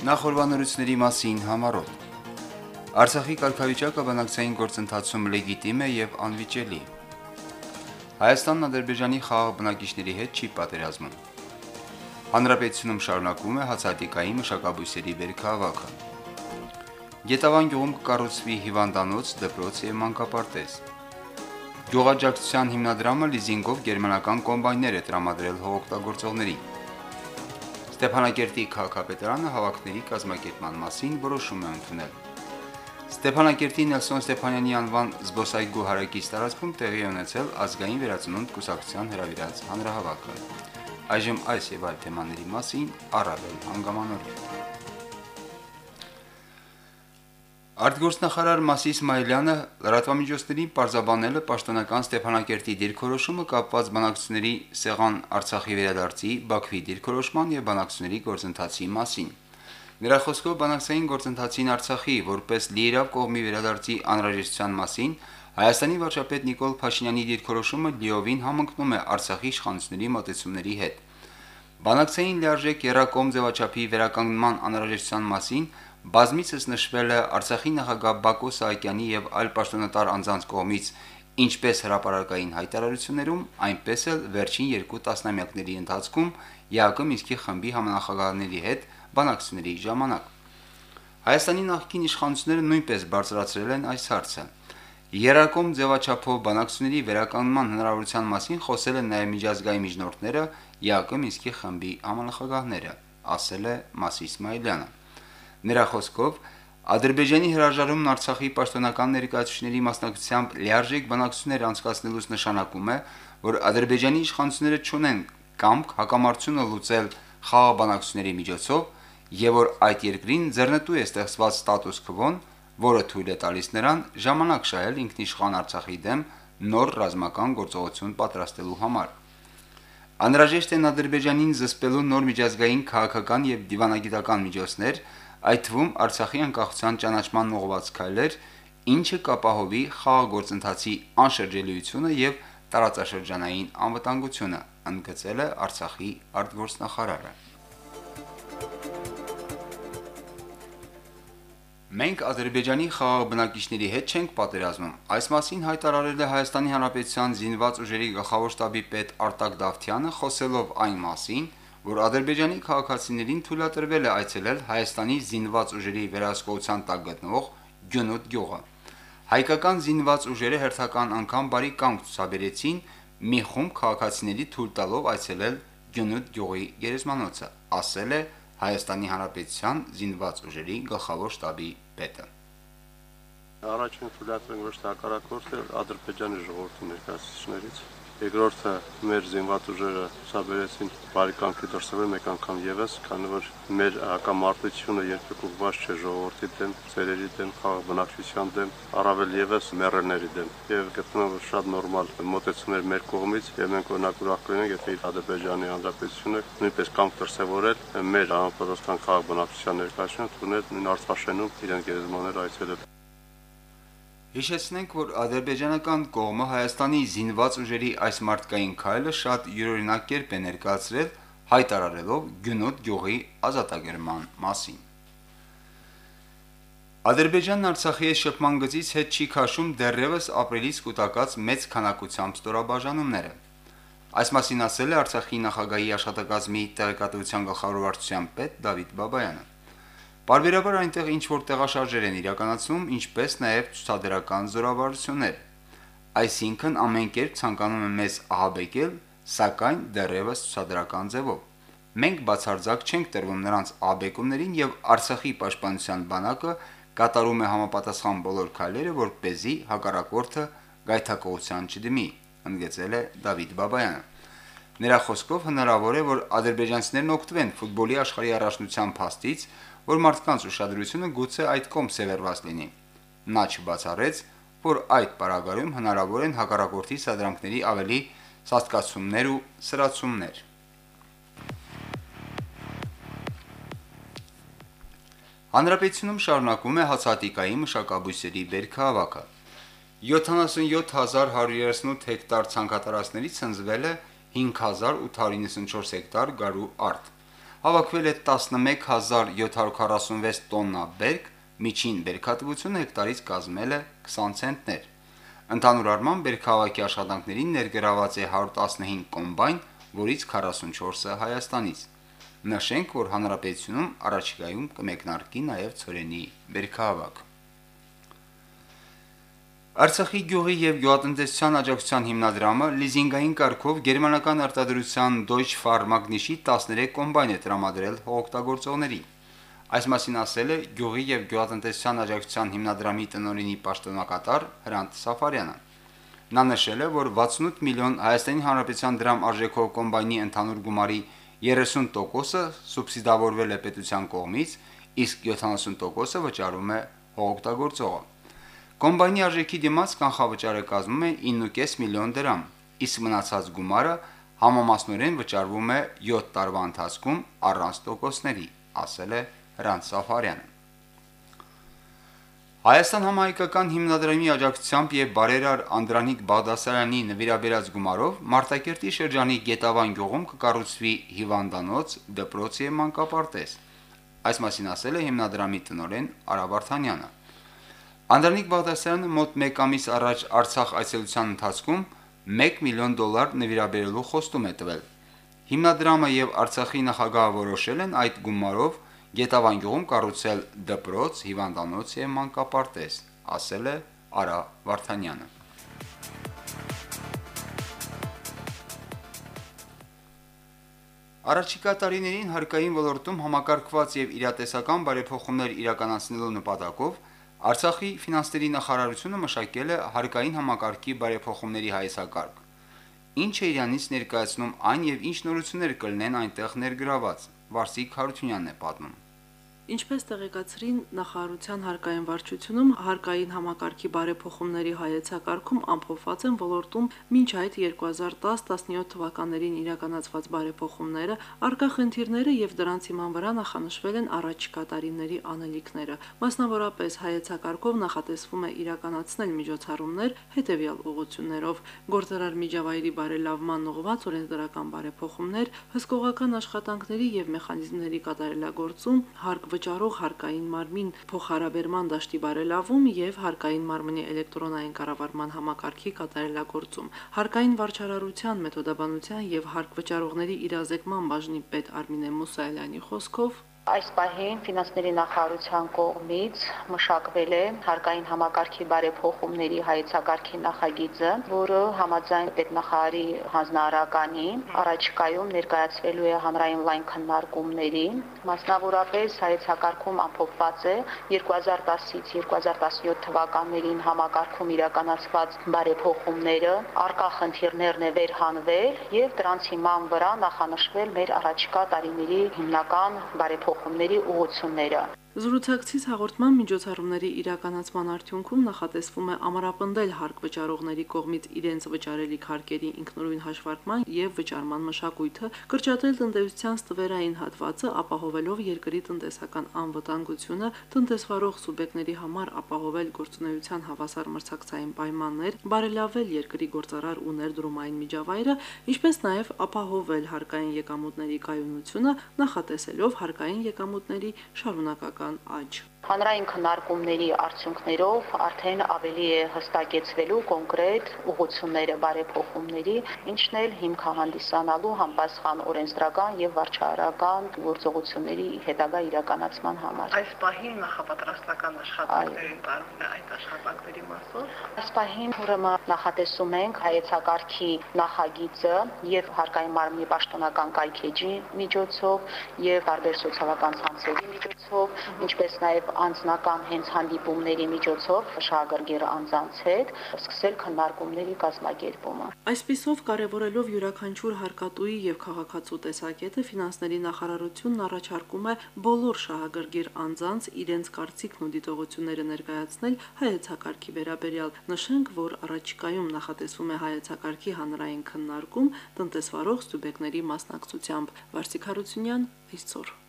Նախորbanությունների մասին համարոտ։ Արցախի կարգավիճակը բանակցային գործընթացում լեգիտիմ է եւ անվիճելի։ Հայաստանն Ադրբեջանի խաղաղ բնակիչների հետ չի պատերազմում։ Հանրապետությունում շարունակվում է հացատիկայի մշակաբույսերի բերքահավաքը։ Գետավան գյուղում կկառուցվի հիվանդանոց, դպրոց եւ մանկապարտեզ։ Գյուղաճակցության հիմնադրամը լիզինգով գերմանական կոմբայներ է տրամադրել հողօգտագործողներին։ Ստեփանակերտի քաղաքապետարանը հավաքների կազմակերպման մասին որոշում է ընդունել։ Ստեփանակերտի Նելսոն Ստեփանյանի անվան զբոսայգու հարակից տարածքում տեղի ունեցել ազգային վերածնունդ կուսակցության հրավիրած հանրահավաքը։ Այժմ այս եւ այլ թեմաների մասին առավել հանգամանորեն։ Արտգործնախարար Մասիս Մայլյանը լրատվամիջոցներին պարզաբանել է պաշտոնական Ստեփանակերտի դիրքորոշումը կապված բանակցությունների Սեղան Արցախի վերադարձի, Բաքվի դիրքորոշման եւ բանակցությունների գործընթացի մասին։ Նրա խոսքով բանակցային գործընթացին Արցախի որպես լիերավ կողմի վերադարձի անհրաժեշտության մասին Հայաստանի վարչապետ Նիկոլ Փաշինյանի դիրքորոշումը լիովին համընկնում է Արցախի իշխանությունների մոտեցումների հետ։ Բանակցային լիարժեք երակոմ ձևաչափի վերականգնման անհրաժեշտության մասին բազմիցս նշվել է Արցախի նախագահ Բակո Սահակյանի եւ այլ պաշտոնատար անձանց կողմից ինչպես հրապարակային հայտարարություններում, այնպես էլ վերջին երկու տասնամյակների ընթացքում ԵԱԿ Մինսկի խմբի համանախագահների հետ բանակցությունների ժամանակ։ Հայաստանի նախկին իշխանությունները նույնպես բարձրացրել են այս հարցը։ Երակոմ ձևաչափով բանակցությունների վերականգնման հնարավորության մասին խոսել են նաև միջազգային միջնորդները ԵԱԿ Մինսկի խմբի համանախագահները, ասել է Մաս Իսմայելյանը։ Նրա խոսքով Ադրբեջանի հրաժարումն Արցախի պաշտոնական ներկայացուցիչների մասնակցությամբ լիարժեք բանակցություններ անցկացնելուց նշանակում է, որ Ադրբեջանի իշխանությունները չունեն կամք հակամարտությունը լուծել խաղաղ բանակցությունների միջոցով եւ որ այդ երկրին ձեռնտու է ստեղծված ստատուս քվոն, որը թույլ է տալիս նրան ժամանակ շահել ինքնիշխան Արցախի դեմ նոր ռազմական գործողություն պատրաստելու համար։ Անհրաժեշտ են Ադրբեջանին զսպելու նոր միջազգային քաղաքական եւ դիվանագիտական միջոցներ, այդ թվում Արցախի անկախության ճանաչման ուղղված քայլեր, ինչը կապահովի խաղաղ գործընթացի անշրջելիությունը եւ տարածաշրջանային անվտանգությունը, ընդգծել է Արցախի արտգործնախարարը։ Մենք Ադրբեջանի խաղաղ բնակիչների հետ չենք պատերազմում։ Այս մասին հայտարարել է Հայաստանի Հանրապետության զինված ուժերի գլխավոր շտաբի պետ Արտակ Դավթյանը, խոսելով այն մասին, որ Ադրբեջանի քաղաքացիներին թույլատրվել է այցելել Հայաստանի զինված ուժերի վերահսկողության տակ գտնվող Գյունոտ գյուղը։ Հայկական զինված ուժերը հերթական անգամ բարի կամք ցուցաբերեցին մի խումբ քաղաքացիների թույլ տալով այցելել Գյունոտ գյուղի գերեզմանոցը, ասել է Հայաստանի Հանրապետության զինված ուժերի գլխավոր շտաբի պետը։ Առաջին թույլատրենք ոչ թե հակառակորդը Ադրբեջանի ժողովրդի ներկայացուցիչներից Երկրորդը մեր զինված ուժերը ցաբերեցին բարիկամքի դրսևոր մեկ անգամ եւս, քանի որ մեր հակամարտությունը երբեք ուղղված չէ ժողովրդի դեմ, ծերերի դեմ, խաղ բնակչության դեմ, առավել եւս մեռելների դեմ։ Եվ գտնում եմ շատ նորմալ մոտեցումներ մեր կողմից, եւ մենք օրինակ ուրախ կլինենք, եթե Ադրբեջանի Հանրապետությունը նույնպես կամ դրսևորել մեր համապատասխան խաղ բնակչության ներկայությունը թունել նույն Արցախաշենում իրենց գերեզմանները այցելել։ Հիշեցնենք, որ ադրբեջանական կողմը Հայաստանի զինված ուժերի այս մարդկային քայլը շատ յուրօրինակ կերպ է ներկայացրել, հայտարարելով Գյունոտ գյուղի ազատագրման մասին։ Ադրբեջանն Արցախի շփման գծից հետ չի քաշում դեռևս ապրիլից կൂട്ടակած մեծ քանակությամբ ստորաբաժանումները։ Այս մասին ասել է Արցախի նախագահի աշխատակազմի տեղեկատվության գլխավոր վարչության պետ Դավիթ Բաբայանը։ Բարբերաբար այնտեղ ինչ որ տեղաշարժեր են իրականացվում, ինչպես նաև ցուցադրական զորավարություններ։ Այսինքն ամեն կերպ ցանկանում են մեզ ահաբեկել, սակայն դեռևս ցուցադրական ձևով։ Մենք բացարձակ չենք տրվում նրանց ահաբեկումներին եւ Արցախի պաշտպանության բանակը կատարում է համապատասխան բոլոր քայլերը, որ เป զի հակառակորդը գայթակղության չդիմի, ընդգծել է Դավիթ Բաբայանը։ Նրա խոսքով հնարավոր է, որ ադրբեջանցիներն օգտվեն ֆուտբոլի աշխարհի առաջնության փաստից, որ մարդկանց ուշադրությունը գուցե այդ կողմ սևեռված լինի։ Նա չբացառեց, որ այդ պարագայում հնարավոր են հակառակորդի սադրանքների ավելի սաստկացումներ ու սրացումներ։ Հանրապետությունում շարունակում է հացատիկայի մշակաբույսերի բերքահավաքը։ 77138 հեկտար ցանքատարածներից ցնցվել է 5894 հեկտար գարու արտ։ հավաքվել է 11746 տոննա բերք, միջին բերքատվությունը հեկտարից կազմել է 20 ցենտներ։ Ընդհանուր առմամբ բերքահավաքի աշխատանքներին ներգրաված է 115 կոմբայն, որից 44-ը Հայաստանից։ Նշենք, որ հանրապետությունում առաջիկայում կմեկնարկի նաև ծորենի բերքահավաք։ Արցախի գյուղի եւ գյուղատնտեսության աջակցության հիմնադրամը լիզինգային կարգով գերմանական արտադրության Deutsche Pharmagnishi 13 կոմբայն է տրամադրել հողօգտագործողների։ Այս մասին ասել է Գյուղի եւ Գյուղատնտեսության աջակցության հիմնադրամի տնօրինի պաշտոնակատար Հրանտ Սաֆարյանը։ Նա նշել է, որ 68 միլիոն Հայաստանի Հանրապետության դրամ արժեքով կոմբայնի ընդհանուր գումարի 30%-ը սուբսիդավորվել է պետության կողմից, իսկ 70%-ը վճարում է հողօգտագործողը։ Կոմբայնի արժեքի դիմաց կանխավճարը կազմում է 9.5 միլիոն դրամ, իսկ մնացած գումարը համամասնորեն վճարվում է 7 տարվա ընթացքում առանց տոկոսների, ասել է Հրանտ Սաֆարյանը։ Հայաստան համահայկական հիմնադրամի աջակցությամբ եւ բարերար Անդրանիկ Բաղդասարյանի նվիրաբերած գումարով Մարտակերտի շրջանի Գետավան գյուղում կկառուցվի հիվանդանոց, դպրոց եւ մանկապարտեզ։ Այս մասին ասել է հիմնադրամի տնօրեն Արա Վարդանյանը։ Անդրանիկ Բաղդասարյանը մոտ 1 ամիս առաջ Արցախ այցելության ընթացքում 1 միլիոն դոլար նվիրաբերելու խոստում է տվել։ Հիմնադրամը եւ Արցախի նախագահը որոշել են այդ գումարով Գետավան գյուղում կառուցել դպրոց, հիվանդանոց եւ մանկապարտեզ, ասել է Արա Վարդանյանը։ Առաջիկա տարիներին հարկային ոլորտում համակարգված եւ իրատեսական բարեփոխումներ իրականացնելու նպատակով Արցախի ֆինանսների նախարարությունը մշակել է հարկային համակարգի բարեփոխումների հայեցակարգ։ Ինչ է իրանից ներկայացնում այն եւ ինչ նորություններ կլինեն այնտեղ ներգրաված։ Վարսիկ Հարությունյանն է պատմում։ Ինչպես տեղեկացրին նախարարության հարկային վարչությունում, հարկային համակարգի բարեփոխումների հայեցակարգում ամփոփված են ոլորտում մինչ այդ 2010-17 թվականներին իրականացված բարեփոխումները, արկա խնդիրները եւ դրանց հիման վրա նախանշվել են առաջիկա տարիների անելիքները։ Մասնավորապես հայեցակարգով նախատեսվում է իրականացնել միջոցառումներ հետեւյալ ուղղություններով՝ գործարար միջավայրի բարելավման ուղղված օրենսդրական բարեփոխումներ, հսկողական աշխատանքների եւ մեխանիզմների կատարելագործում, հարկ վճարող հարկային մարմին փոխհարաբերման դաշտի բարելավում եւ հարկային մարմնի էլեկտրոնային կառավարման համակարգի կատարելագործում։ Հարկային վարչարարության մեթոդաբանության եւ հարկ վճարողների իրազեկման բաժնի պետ Արմինե Մուսայելյանի խոսքով Այս պահին ֆինանսների նախարարության կողմից մշակվել է հարկային համակարգի բարեփոխումների հայեցակարգի նախագիծը, որը համաձայն պետնախարարի հանձնարարականի առաջիկայում ներկայացվելու է հանրային լայն քննարկումների։ Մասնավորապես հայեցակարգում ամփոփված է 2010-ից 2017 թվականներին համակարգում իրականացված բարեփոխումները, արկա խնդիրներն է վերհանվել եւ դրանց հիման վրա նախանշվել մեր առաջիկա տարիների հիմնական բարեփոխումները փոխումների ուղղությունները Զրուցակցից հաղորդման միջոցառումների իրականացման արդյունքում նախատեսվում է ամրապնդել հարկ վճարողների կողմից իրենց վճարելիք հարկերի ինքնուրույն հաշվարկման եւ վճարման մշակույթը, կրճատել տնտեսության ստվերային հատվածը, ապահովելով երկրի տնտեսական անվտանգությունը, տնտեսվարող սուբյեկտների համար ապահովել գործունեության հավասար մրցակցային պայմաններ, բարելավել երկրի գործարար ու ներդրումային միջավայրը, ինչպես նաեւ ապահովել հարկային եկամուտների կայունությունը, նախատեսելով հարկային եկամուտների շարունակական տնտեսական աճ։ Հանրային քննարկումների արդյունքներով արդեն ավելի է հստակեցվելու կոնկրետ ուղղությունները բարեփոխումների, ինչն էլ հիմք հանդիսանալու համապատասխան օրենսդրական եւ վարչարարական գործողությունների հետագա իրականացման համար։ Այս պահին նախապատրաստական աշխատանքներին տարվում է այդ աշխատանքների մասով։ Այս պահին ուրեմն նախատեսում ենք հայեցակարգի նախագիծը եւ հարկային մարմնի պաշտոնական կայքեջի միջոցով եւ տարբեր սոցիալական ցանցերի միջոցով, ինչպես նաեւ անձնական հենց հանդիպումների միջոցով շահագրգիռ անձանց հետ սկսել քննարկումների կազմակերպումը։ Այսպիսով կարևորելով յուրաքանչյուր հարկատուի եւ քաղաքացու տեսակետը ֆինանսների նախարարությունն առաջարկում է բոլոր շահագրգիռ անձանց իրենց կարծիքն ու դիտողությունները ներկայացնել հայեցակարգի վերաբերյալ։ Նշենք, որ առաջիկայում նախատեսվում է հայեցակարգի հանրային քննարկում տնտեսվարող սուբյեկտների մասնակցությամբ։ Վարսիկ Հարությունյան այսօր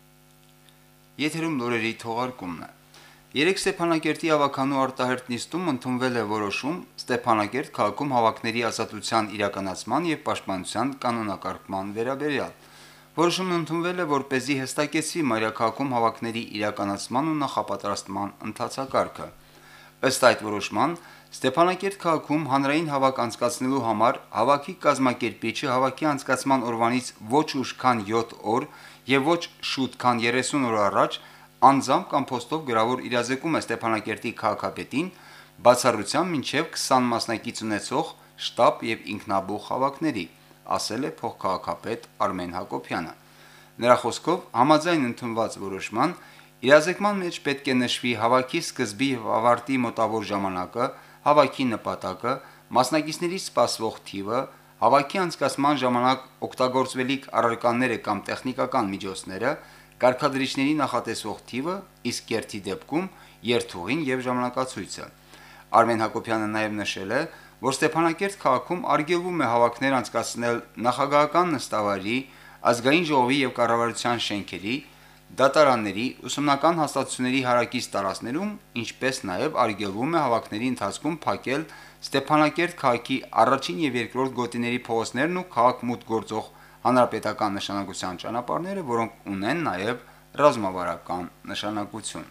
Եթերում նորերի թողարկումն է։ Երեք Ստեփանակերտի ավականու արտահերտ նիստում ընդունվել է որոշում Ստեփանակերտ քաղաքում հավաքների ազատության իրականացման եւ պաշտպանության կանոնակարգման վերաբերյալ։ Որոշումն ընդունվել է, որ เป զի հստակեցվի մայրաքաղաքում հավաքների իրականացման ու նախապատրաստման ընթացակարգը։ Ըստ այդ որոշման Ստեփանակերտ քաղաքում հանրային հավաք անցկացնելու համար հավաքի կազմակերպիչը հավաքի անցկացման օրվանից ոչ ուշ քան 7 օր եւ ոչ շուտ քան 30 օր առաջ անձամբ կամ փոստով գրավոր իրազեկում է Ստեփանակերտի քաղաքապետին բացառությամբ մինչև 20 մասնակից ունեցող շտաբ եւ ինքնաբուխ հավաքների, ասել է փոխքաղաքապետ Արմեն Հակոբյանը։ Նրա խոսքով համաձայն ընդունված որոշման իրազեկման մեջ պետք է նշվի հավաքի սկզբի եւ ավարտի մոտավոր ժամանակը, հավաքի նպատակը, մասնակիցների սպասվող թիվը, հավաքի անցկացման ժամանակ օգտագործվելիք առարկաները կամ տեխնիկական միջոցները, կարգադրիչների նախատեսվող թիվը, իսկ երթի դեպքում երթուղին եւ ժամանակացույցը։ Արմեն Հակոբյանը նաեւ նշել է, որ Ստեփանակերտ քաղաքում արգելվում է հավաքներ անցկացնել նախագահական նստավարի, ազգային ժողովի եւ կառավարության շենքերի, դատարանների, ուսումնական հաստատությունների հարակից տարածքներում, ինչպես նաեւ արգելվում է հավաքների ընթացքում փակել Ստեփանակերտ քաղաքի առաջին եւ երկրորդ գոտիների փողոցներն ու քաղաք մուտք գործող հանրապետական նշանակության ճանապարհները, որոնք ունեն նաեւ ռազմավարական նշանակություն։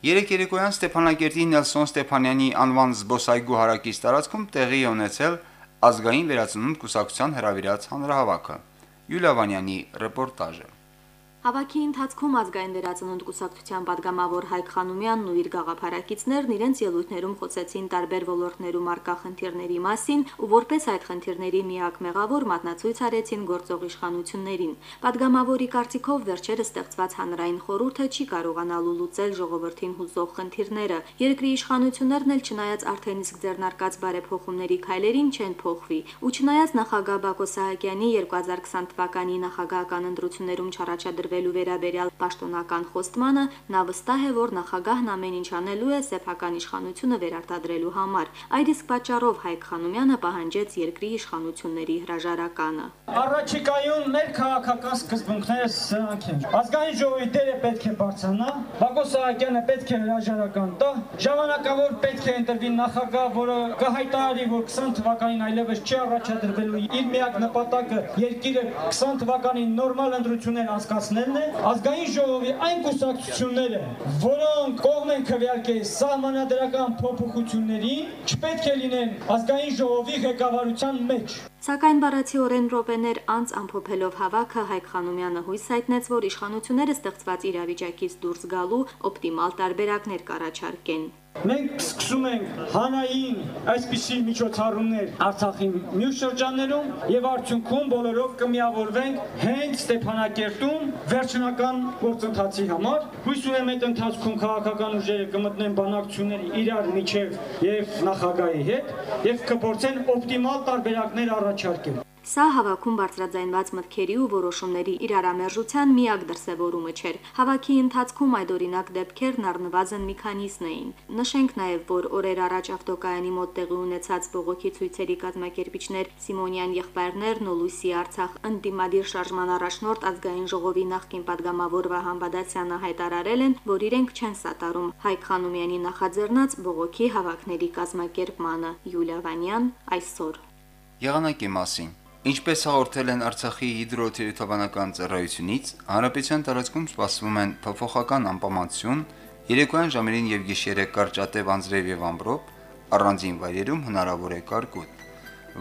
Երեք երեկոյան Ստեփանակերտի Նելսոն Ստեփանյանի անվան զբոսայգու հարակից տարածքում տեղի ունեցել ազգային վերածնունդ կուսակցության հրավիրած հանրահավաքը։ Յուլիա Վանյանի ռեպորտաժը։ Հավաքի ընթացքում ազգային վերածնունդ կուսակցության падգամավոր Հայկ Խանոմյանն ու իր գաղափարակիցներն իրենց ելույթներում խոսեցին տարբեր ոլորտներում արկա խնդիրների մասին ու որպես այդ խնդիրների միակ մեղավոր մատնացույց արեցին գործող իշխանություններին։ Падգամավորի կարծիքով վերջերս ստեղծված հանրային խորհուրդը չի կարողանալու լուծել ժողովրդին հուզող խնդիրները։ Երկրի իշխանություններն էլ չնայած արդեն իսկ ձեռնարկած բարեփոխումների քայլերին չեն փոխվի ու չնայած նախագահ Բակո Սահակյանի 2020 թվականի նախագահական ընտրություններում չառաջադրված տրվելու վերաբերյալ պաշտոնական խոստմանը, նա վստահ է, որ նախագահն ամեն ինչ անելու է սեփական իշխանությունը վերարտադրելու համար։ Այդ իսկ պատճառով Հայկ Խանոմյանը պահանջեց երկրի իշխանությունների հրաժարականը։ Առաջիկայում մեր քաղաքական սկզբունքները սրանք են։ Ազգային ժողովի դերը պետք է բարձրանա, Բակո Սահակյանը պետք է հրաժարական տա, ժամանակավոր պետք է ընտրվի նախագահ, որը կհայտարարի, որ 20 թվականին այլևս չի առաջադրվելու իր միակ նպատակը երկիրը 20 թվականին նորմալ ընտրություններ անցկացնել անելն է ազգային ժողովի այն կուսակցությունները, որոնք կողմ են քվեարկել սահմանադրական փոփոխություններին, չպետք է լինեն ազգային ժողովի ղեկավարության մեջ։ Սակայն բառացի օրեն րոպեներ անց ամփոփելով հավաքը Հայկ Խանոմյանը հույս հայտնեց, որ իշխանությունները ստեղծված իրավիճակից դուրս գալու օպտիմալ տարբերակներ կառաջարկեն։ Մենք սկսում ենք հանային այսպիսի միջոցառումներ Արցախի մյուս շրջաններում եւ արդյունքում բոլորով կմիավորվենք հենց Ստեփանակերտում վերջնական գործընթացի համար։ Հույս ունեմ այդ ընթացքում քաղաքական ուժերը կմտնեն բանակցությունների իրար միջև եւ նախագահի հետ եւ կփորձեն օպտիմալ տարբերակներ առաջարկել։ Սա հավաքում բարձրաձայնված մտքերի ու որոշումների իրարամերժության միակ դրսևորումը չէր։ Հավաքի ընթացքում այդ օրինակ դեպքերն առնվազն մի քանիսն էին։ Նշենք նաև, որ օրեր առաջ ավտոկայանի մոտ տեղի ունեցած բողոքի ցույցերի կազմակերպիչներ Սիմոնյան եղբայրներն ու Լուսի Արցախ ընդդիմադիր շարժման առաջնորդ ազգային ժողովի նախկին падգամավոր Վահան Բադասյանը հայտարարել են, որ իրենք չեն սատարում Հայկ Խանոմյանի նախաձեռնած բողոքի հավաքների կազմակերպմանը։ Յուլիա Վանյան այսօր Եղանակի մասին Ինչպես հաղորդել են Արցախի հիդրոթերապևտաբանական ծառայությունից, հանրապետության տարածքում սպասվում են փոփոխական անպամատություն, երեկոյան ժամերին եւ գիշերը կարճատև անձրև եւ ամպրոպ, առանձին վայրերում հնարավոր է կարկուտ։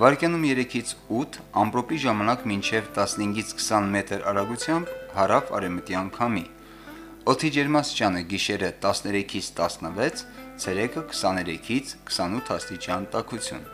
Վարկյանում 3-ից 8 ամպրոպի ժամանակ մինչև 15-ից 20 մետր արագությամբ հարավ արևմտյան քամի։ Օդի ջերմաստիճանը գիշերը 13-ից 16, ցերեկը 23-ից 28 աստիճան տաքություն։